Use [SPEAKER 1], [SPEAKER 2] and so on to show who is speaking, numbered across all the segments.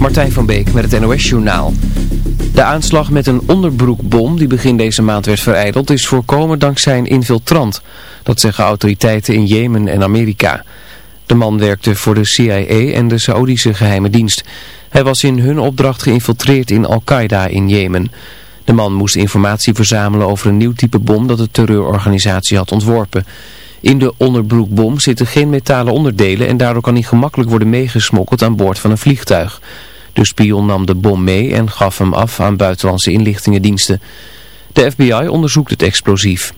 [SPEAKER 1] Martijn van Beek met het NOS-journaal. De aanslag met een onderbroekbom die begin deze maand werd vereideld is voorkomen dankzij een infiltrant. Dat zeggen autoriteiten in Jemen en Amerika. De man werkte voor de CIA en de Saoedische geheime dienst. Hij was in hun opdracht geïnfiltreerd in Al-Qaeda in Jemen. De man moest informatie verzamelen over een nieuw type bom dat de terreurorganisatie had ontworpen. In de onderbroekbom zitten geen metalen onderdelen en daardoor kan hij gemakkelijk worden meegesmokkeld aan boord van een vliegtuig. De spion nam de bom mee en gaf hem af aan buitenlandse inlichtingendiensten. De FBI onderzoekt het explosief.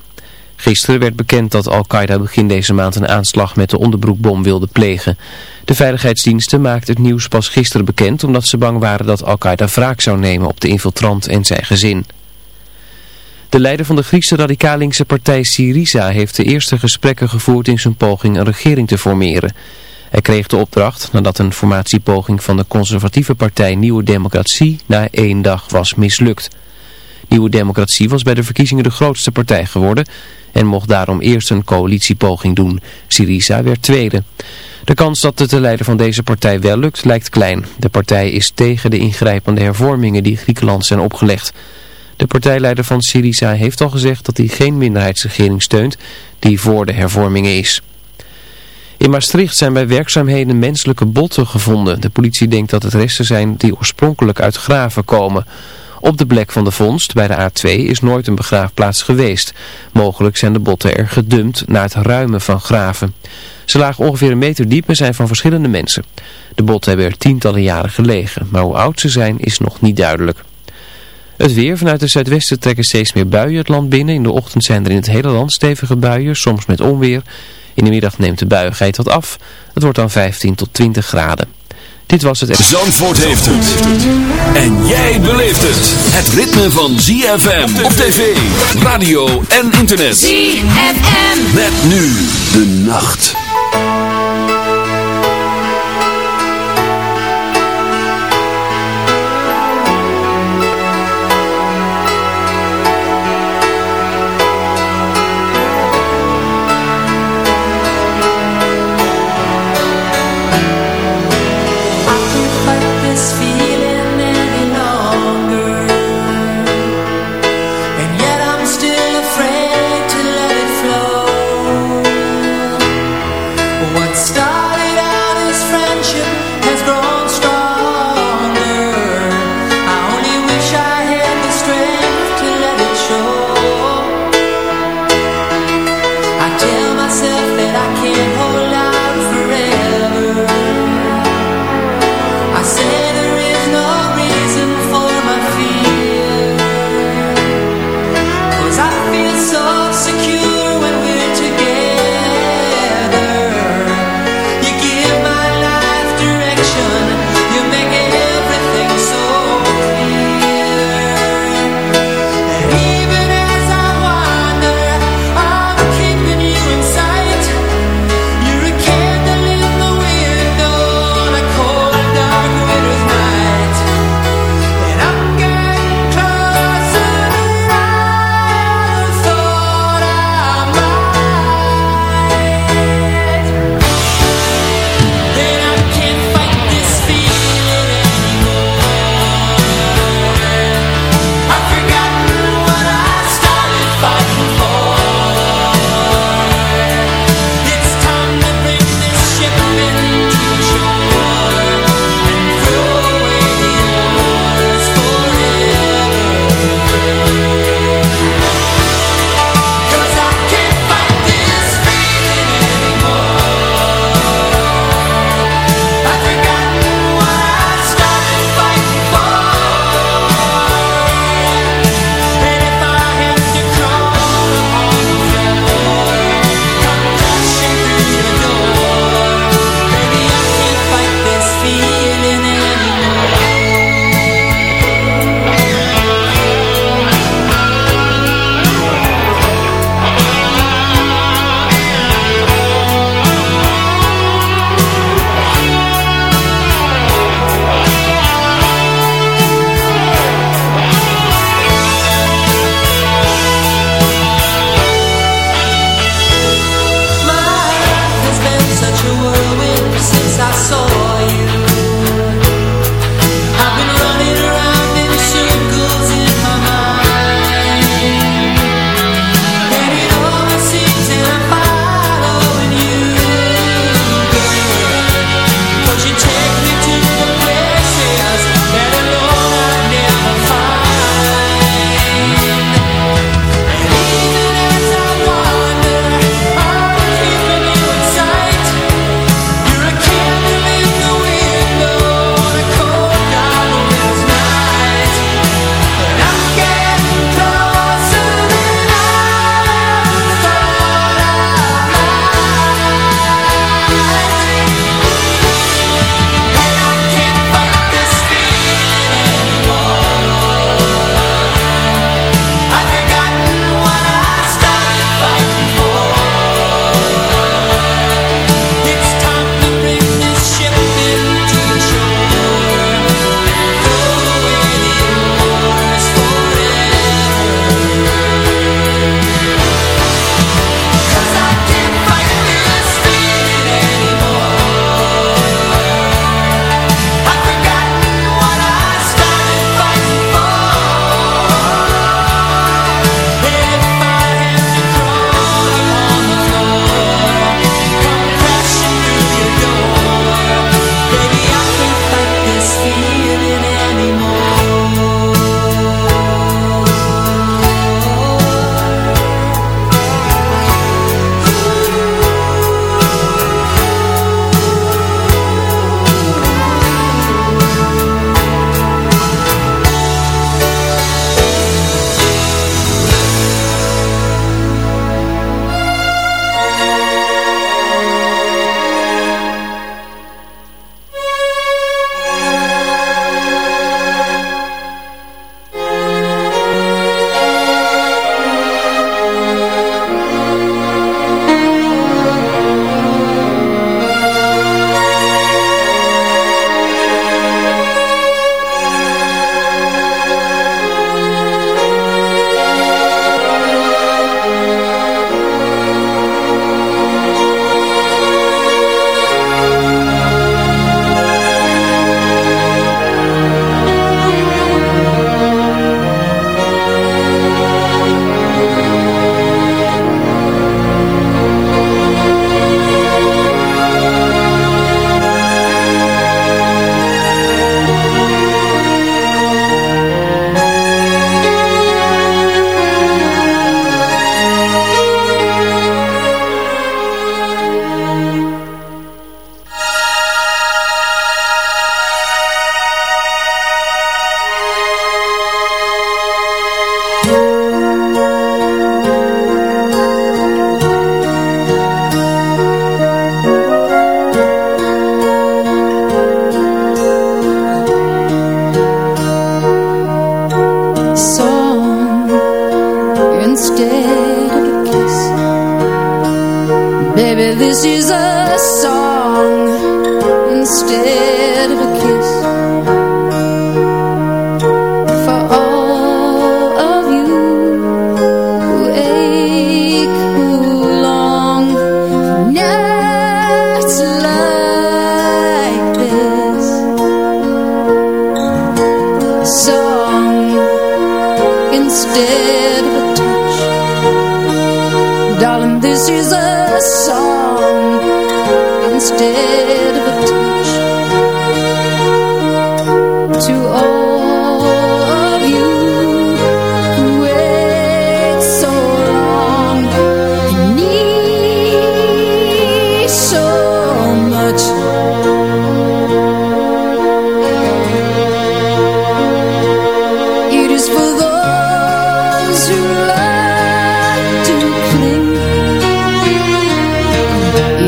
[SPEAKER 1] Gisteren werd bekend dat Al-Qaeda begin deze maand een aanslag met de onderbroekbom wilde plegen. De veiligheidsdiensten maakten het nieuws pas gisteren bekend omdat ze bang waren dat Al-Qaeda wraak zou nemen op de infiltrant en zijn gezin. De leider van de Griekse radicaal-linkse partij Syriza heeft de eerste gesprekken gevoerd in zijn poging een regering te formeren. Hij kreeg de opdracht nadat een formatiepoging van de conservatieve partij Nieuwe Democratie na één dag was mislukt. Nieuwe Democratie was bij de verkiezingen de grootste partij geworden en mocht daarom eerst een coalitiepoging doen. Syriza werd tweede. De kans dat het de leider van deze partij wel lukt lijkt klein. De partij is tegen de ingrijpende hervormingen die Griekenland zijn opgelegd. De partijleider van Syriza heeft al gezegd dat hij geen minderheidsregering steunt die voor de hervormingen is. In Maastricht zijn bij werkzaamheden menselijke botten gevonden. De politie denkt dat het resten zijn die oorspronkelijk uit graven komen. Op de plek van de vondst, bij de A2, is nooit een begraafplaats geweest. Mogelijk zijn de botten er gedumpt naar het ruimen van graven. Ze lagen ongeveer een meter diep en zijn van verschillende mensen. De botten hebben er tientallen jaren gelegen, maar hoe oud ze zijn is nog niet duidelijk. Het weer vanuit het zuidwesten trekken steeds meer buien het land binnen. In de ochtend zijn er in het hele land stevige buien, soms met onweer. In de middag neemt de buiigheid wat af. Het wordt dan 15 tot 20 graden. Dit was het...
[SPEAKER 2] Zandvoort heeft het. En jij beleeft het. Het ritme van ZFM op tv, radio en internet.
[SPEAKER 3] ZFM.
[SPEAKER 2] Met nu de nacht.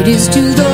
[SPEAKER 4] It is to those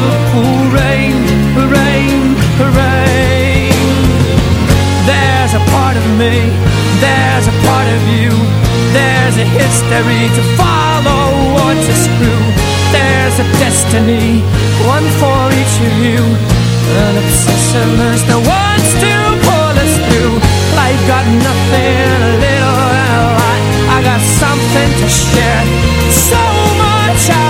[SPEAKER 3] Rain, rain, rain. There's a part of me, there's a part of you. There's a history to follow or to screw. There's a destiny, one for each of you. An obsession is the pull us through. Life got nothing, a little and a lot. I got something to share. So much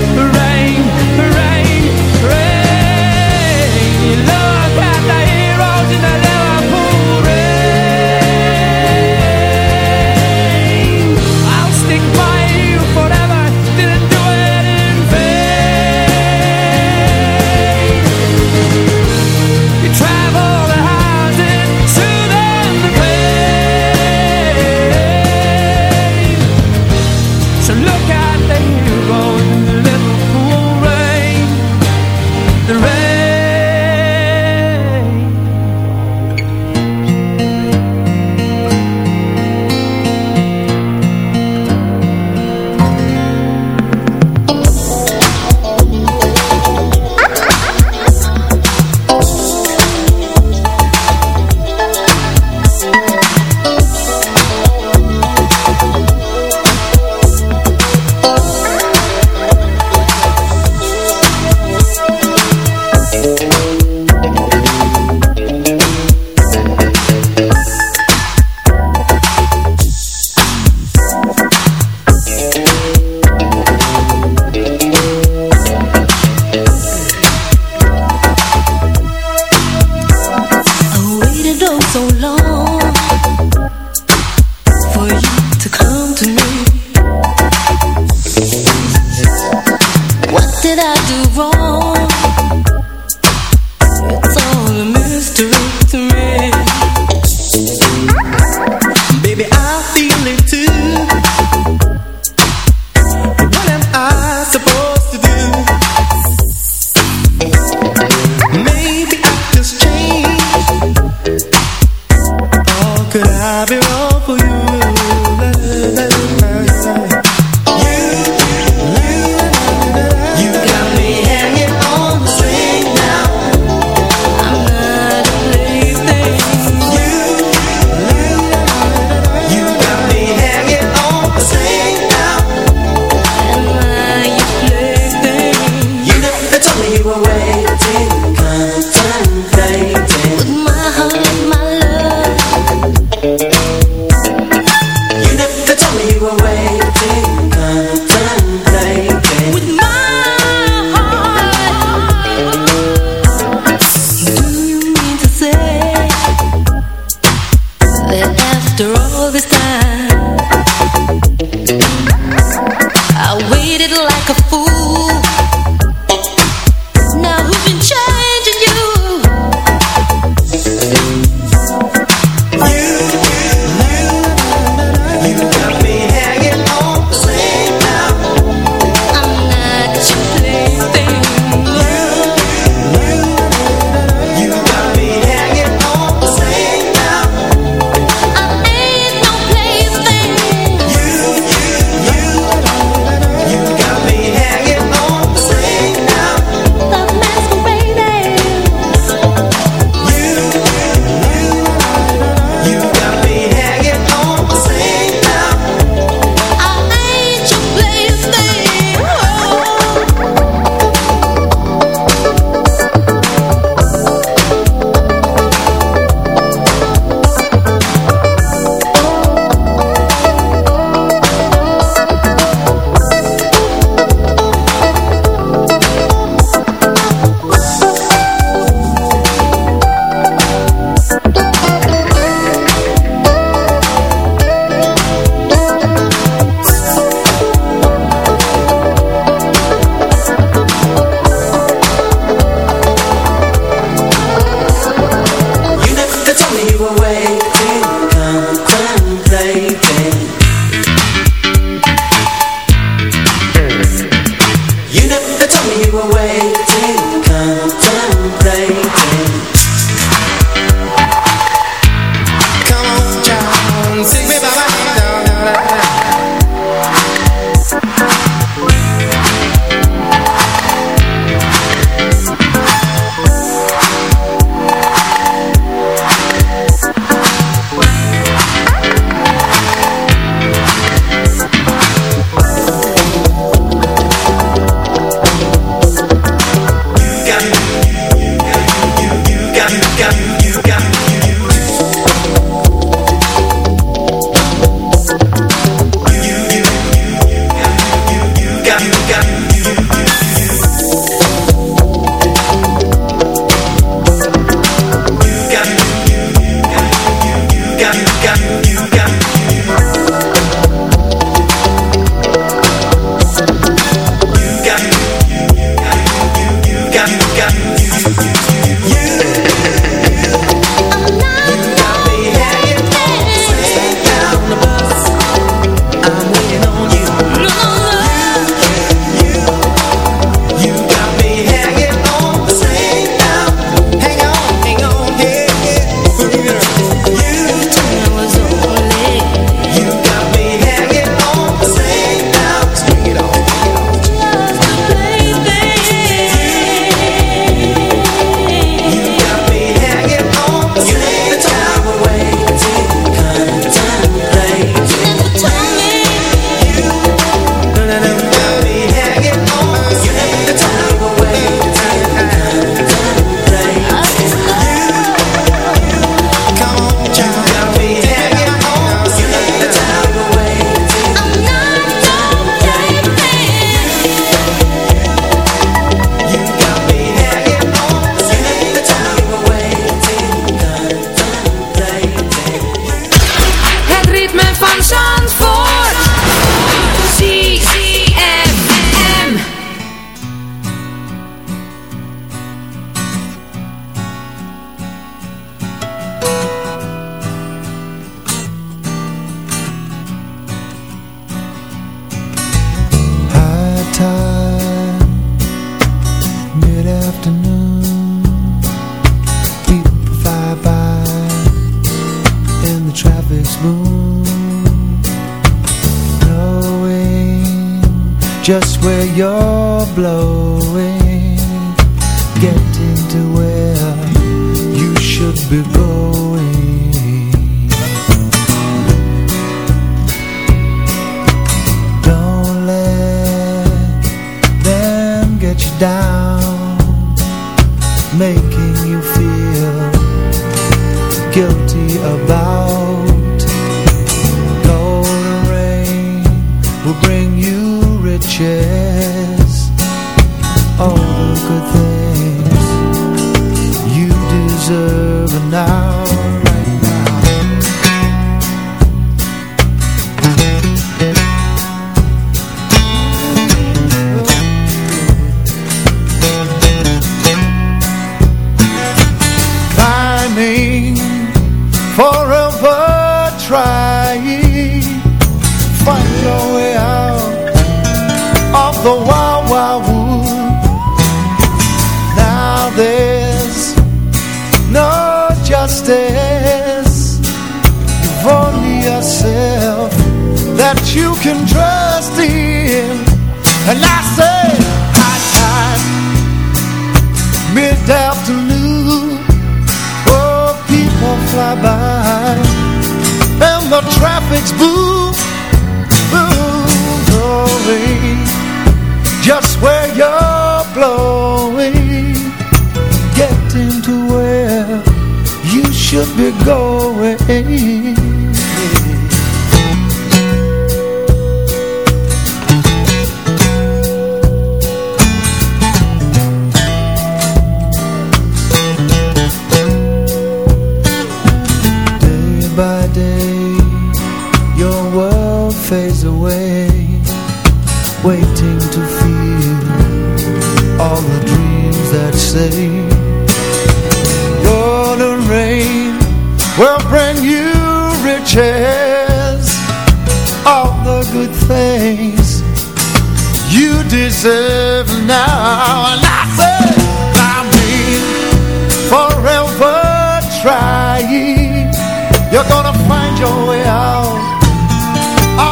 [SPEAKER 3] getting to where you should be going. Your world fades away Waiting to feel All the dreams that say Golden rain
[SPEAKER 5] Will bring you riches. All
[SPEAKER 6] the
[SPEAKER 5] good things
[SPEAKER 6] You
[SPEAKER 7] deserve now. And I say I'm forever trying.
[SPEAKER 4] You're gonna find your way out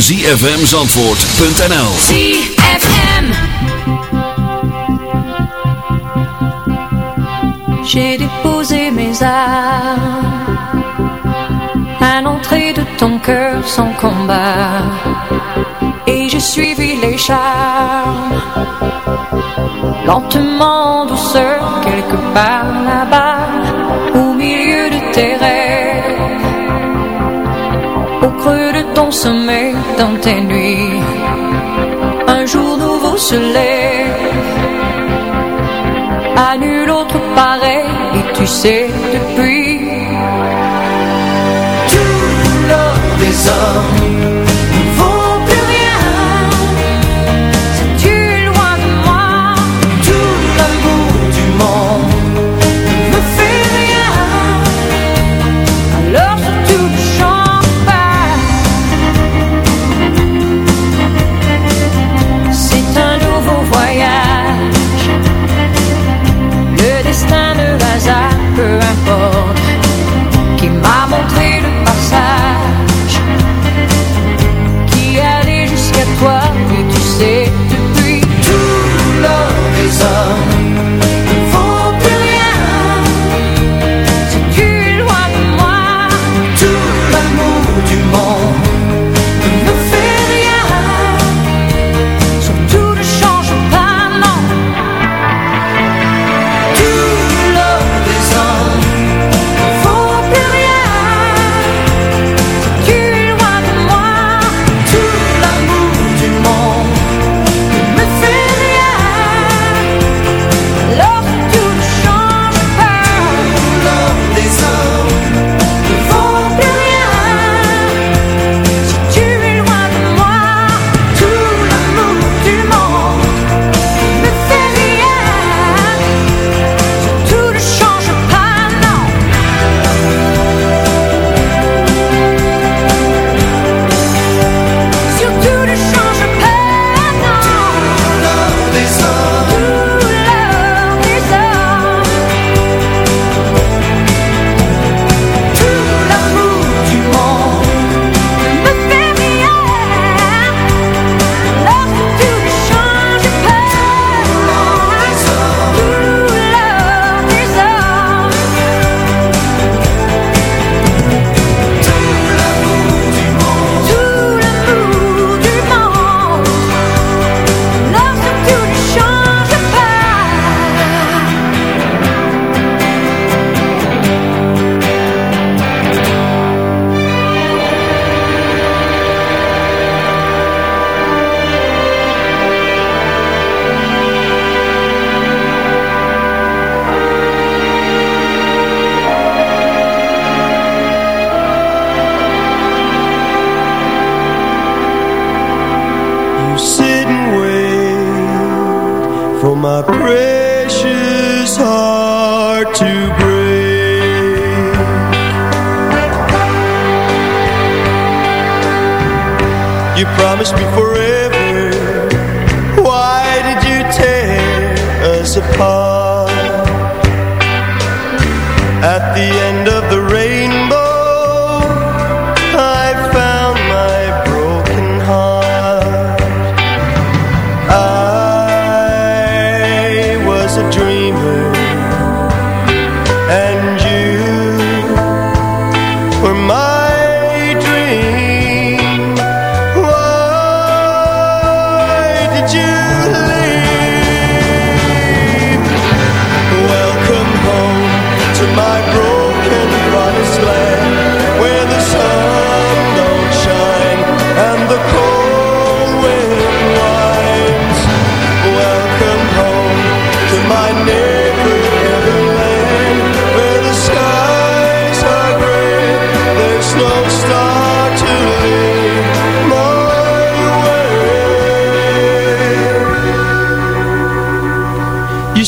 [SPEAKER 2] zfmzandvoort.nl
[SPEAKER 8] ZFM.
[SPEAKER 9] J'ai déposé mes armes À l'entrée de ton cœur sans combat.
[SPEAKER 4] Et j'ai suivi les charmes Lentement, douceur, quelque part là-bas Au milieu de tes rêves. Ton sommeil, dans tes nuits. Un jour nouveau se lève. À nul autre pareil. Et tu sais depuis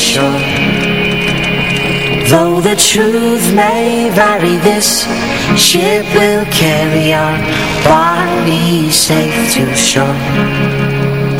[SPEAKER 10] shore. Though the truth may vary, this ship will carry our bodies safe to shore.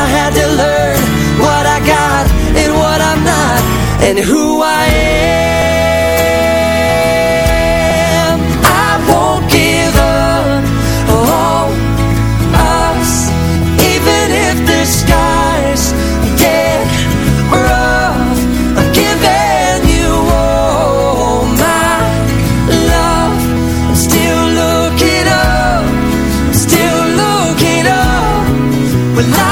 [SPEAKER 11] I had to learn what I got and what I'm not, and who I am. I won't give up us, even if the skies get rough. I'm giving you all my love. Still looking up, still looking up.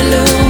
[SPEAKER 9] hallelujah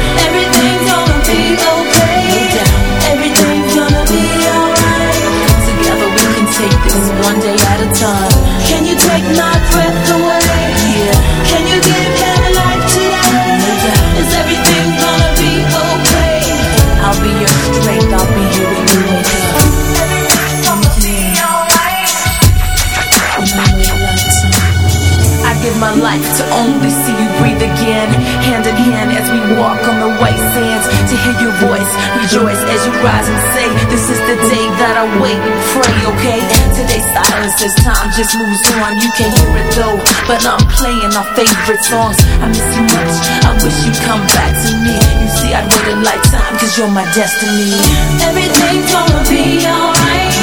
[SPEAKER 12] As time just moves on. You can't hear it though, but I'm playing our favorite songs. I miss you much. I wish you'd come back to me. You see, I'd wait a lifetime, cause you're my destiny.
[SPEAKER 9] Everything's gonna be alright.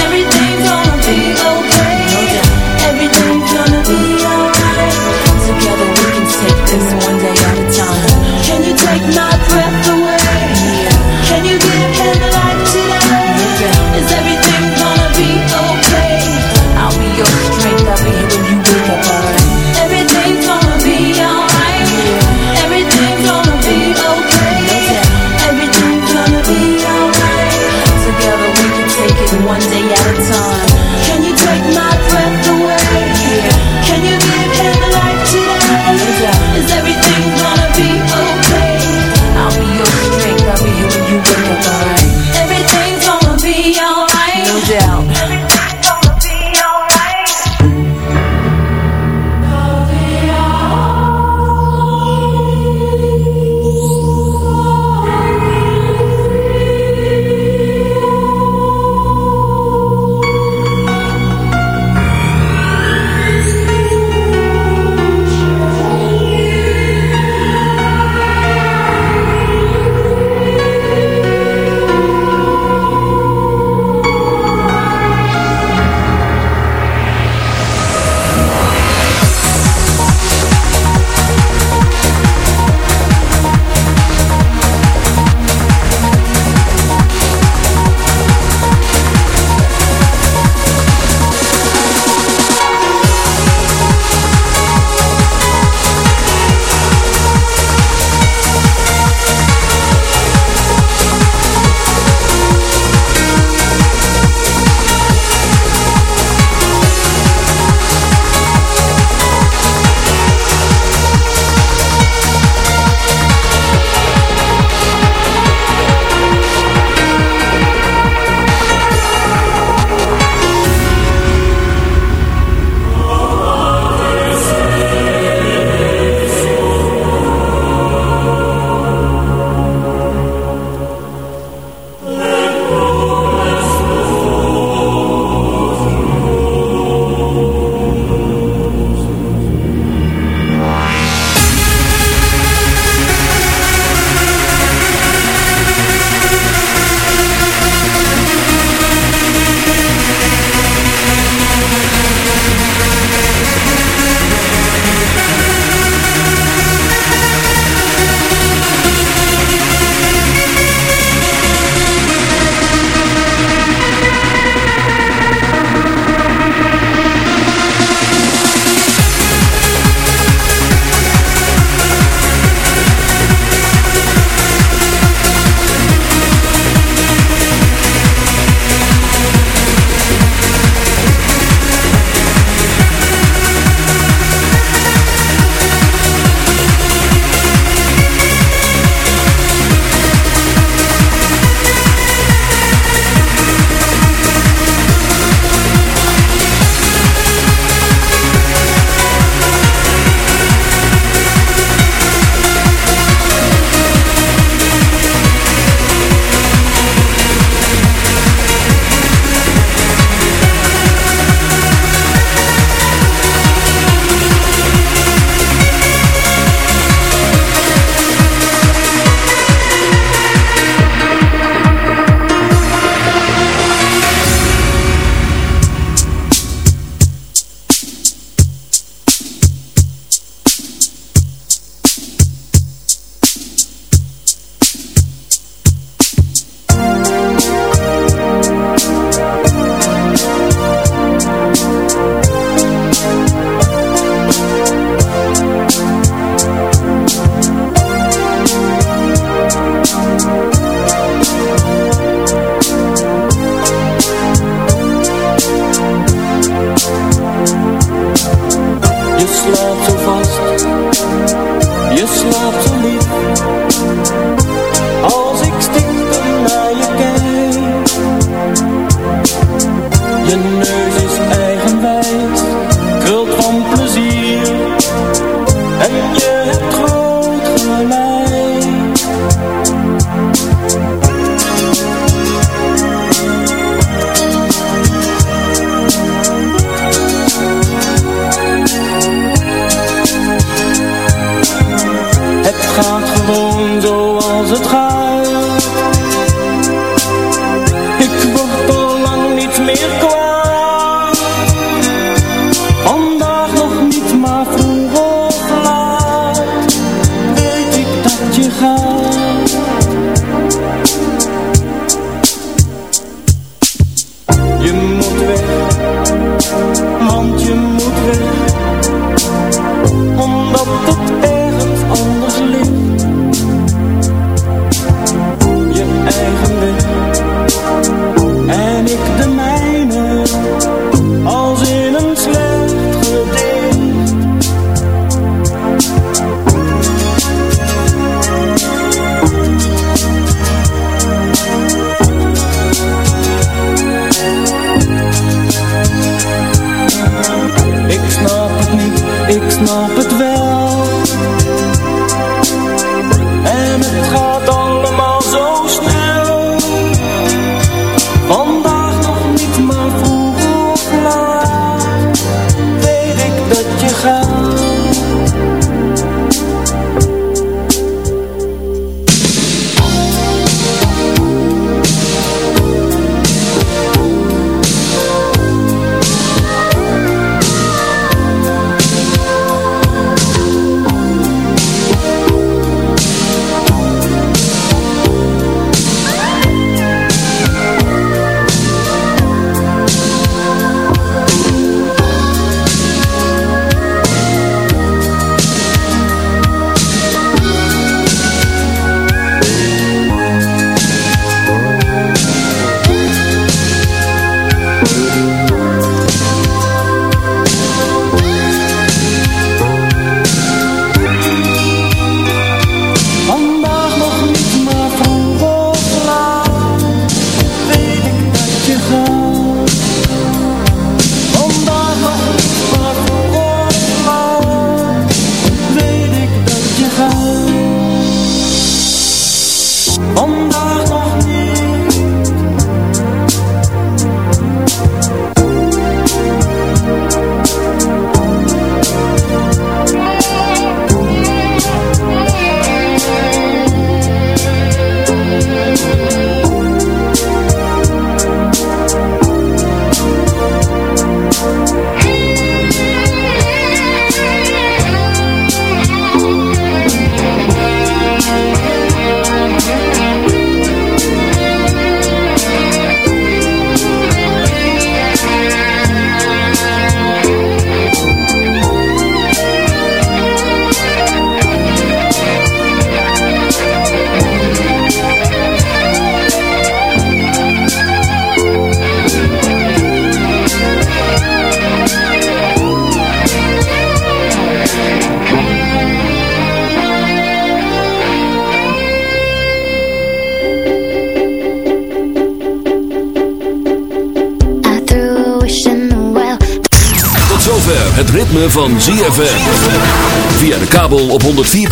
[SPEAKER 9] Everything's gonna be okay. Everything's gonna be alright.
[SPEAKER 12] Together we can take this one day at a time.
[SPEAKER 9] Can you take my